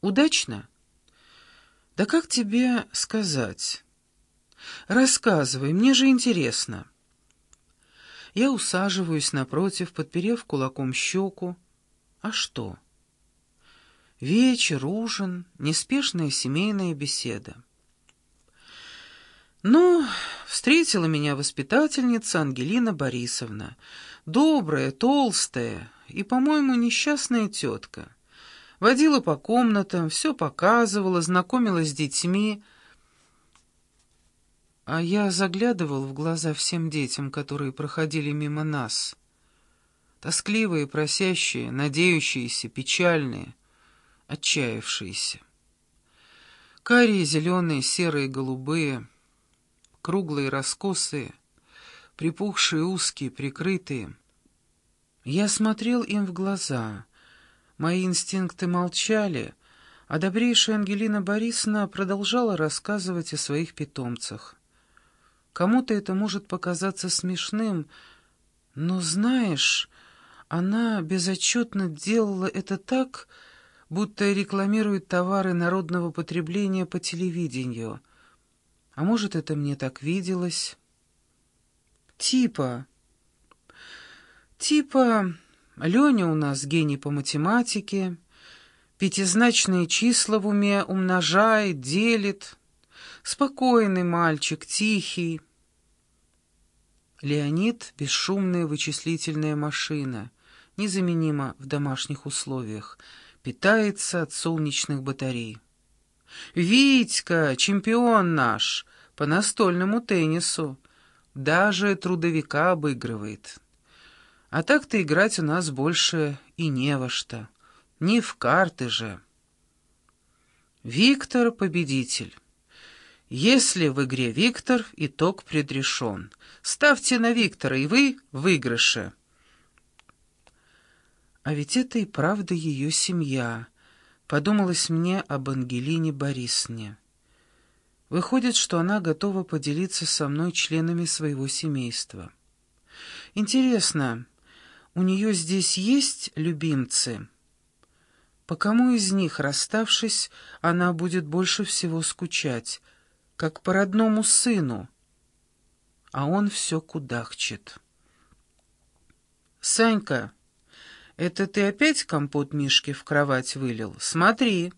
Удачно? Да как тебе сказать? Рассказывай, мне же интересно. Я усаживаюсь напротив, подперев кулаком щеку. А что? Вечер, ужин, неспешная семейная беседа. Ну, встретила меня воспитательница Ангелина Борисовна. Добрая, толстая и, по-моему, несчастная тетка. Водила по комнатам, все показывала, знакомилась с детьми. А я заглядывал в глаза всем детям, которые проходили мимо нас. Тоскливые, просящие, надеющиеся, печальные, отчаявшиеся. Карие, зеленые, серые, голубые, круглые, раскосые, припухшие, узкие, прикрытые. Я смотрел им в глаза. Мои инстинкты молчали, а добрейшая Ангелина Борисовна продолжала рассказывать о своих питомцах. Кому-то это может показаться смешным, но, знаешь, она безотчетно делала это так, будто рекламирует товары народного потребления по телевидению. А может, это мне так виделось? Типа... Типа... Леня у нас гений по математике, пятизначные числа в уме умножает, делит. Спокойный мальчик, тихий, Леонид — бесшумная вычислительная машина, незаменима в домашних условиях, питается от солнечных батарей. «Витька, чемпион наш, по настольному теннису, даже трудовика обыгрывает. А так-то играть у нас больше и не во что, не в карты же». Виктор — победитель. Если в игре Виктор, итог предрешен. Ставьте на Виктора, и вы в выигрыше. А ведь это и правда ее семья. Подумалось мне об Ангелине Борисовне. Выходит, что она готова поделиться со мной членами своего семейства. Интересно, у нее здесь есть любимцы? По кому из них, расставшись, она будет больше всего скучать — как по родному сыну, а он все кудахчет. «Санька, это ты опять компот Мишки в кровать вылил? Смотри,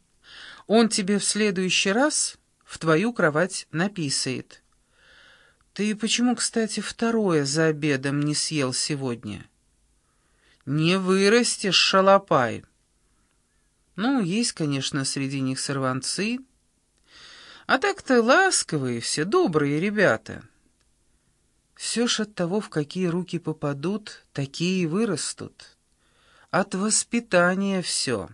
он тебе в следующий раз в твою кровать написает. Ты почему, кстати, второе за обедом не съел сегодня?» «Не вырастешь, шалопай!» Ну, есть, конечно, среди них сорванцы, а так-то ласковые все, добрые ребята. Все ж от того, в какие руки попадут, такие вырастут. От воспитания все.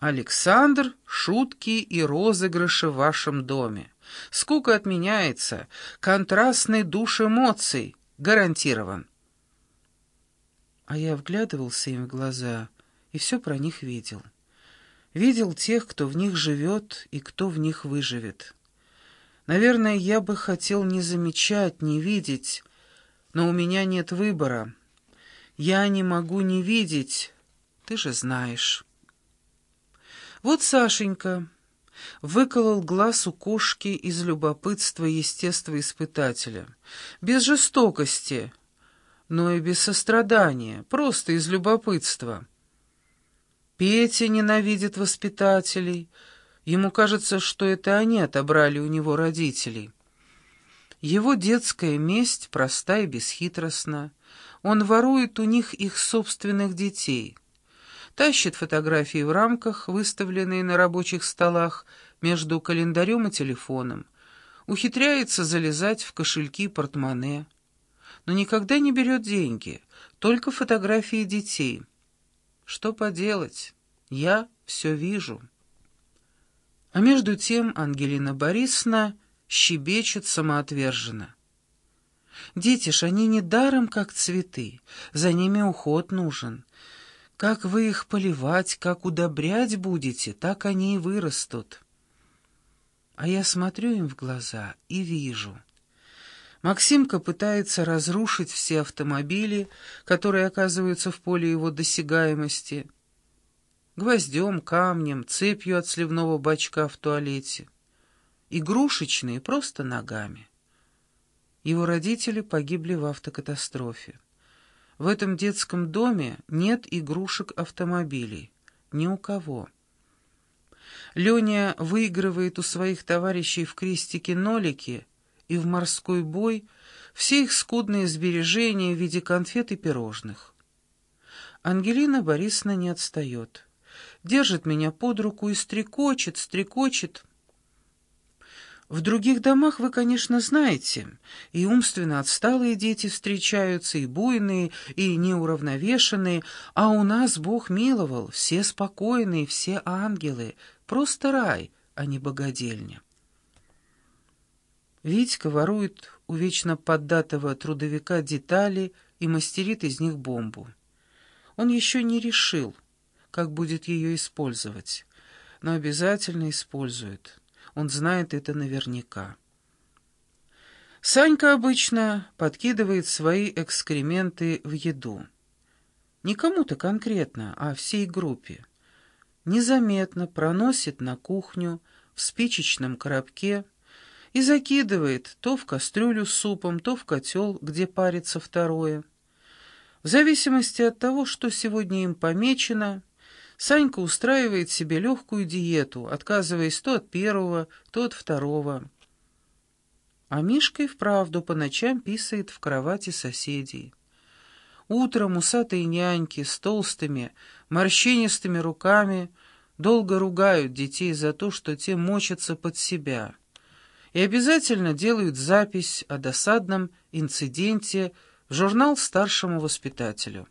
Александр, шутки и розыгрыши в вашем доме. Скука отменяется, контрастный душ эмоций гарантирован. А я вглядывался им в глаза и все про них видел видел тех, кто в них живет и кто в них выживет. Наверное, я бы хотел не замечать, не видеть, но у меня нет выбора. Я не могу не видеть, ты же знаешь. Вот Сашенька выколол глаз у кошки из любопытства естествоиспытателя, без жестокости, но и без сострадания, просто из любопытства. Петя ненавидит воспитателей. Ему кажется, что это они отобрали у него родителей. Его детская месть проста и бесхитростна. Он ворует у них их собственных детей. Тащит фотографии в рамках, выставленные на рабочих столах, между календарем и телефоном. Ухитряется залезать в кошельки портмоне. Но никогда не берет деньги, только фотографии детей. Что поделать? Я все вижу. А между тем Ангелина Борисовна щебечет самоотверженно. Дети ж они не даром, как цветы, за ними уход нужен. Как вы их поливать, как удобрять будете, так они и вырастут. А я смотрю им в глаза и вижу — Максимка пытается разрушить все автомобили, которые оказываются в поле его досягаемости. гвоздем, камнем, цепью от сливного бачка в туалете. Игрушечные просто ногами. Его родители погибли в автокатастрофе. В этом детском доме нет игрушек автомобилей. Ни у кого. Леня выигрывает у своих товарищей в крестике-нолике и в морской бой все их скудные сбережения в виде конфет и пирожных. Ангелина Борисовна не отстает. Держит меня под руку и стрекочет, стрекочет. В других домах вы, конечно, знаете, и умственно отсталые дети встречаются, и буйные, и неуравновешенные, а у нас Бог миловал, все спокойные, все ангелы, просто рай, а не богадельня. Витька ворует у вечно поддатого трудовика детали и мастерит из них бомбу. Он еще не решил, как будет ее использовать, но обязательно использует. Он знает это наверняка. Санька обычно подкидывает свои экскременты в еду. Не кому-то конкретно, а всей группе. Незаметно проносит на кухню в спичечном коробке и закидывает то в кастрюлю с супом, то в котел, где парится второе. В зависимости от того, что сегодня им помечено – Санька устраивает себе легкую диету, отказываясь то от первого, то от второго. А Мишка и вправду по ночам писает в кровати соседей. Утром усатые няньки с толстыми, морщинистыми руками долго ругают детей за то, что те мочатся под себя, и обязательно делают запись о досадном инциденте в журнал старшему воспитателю.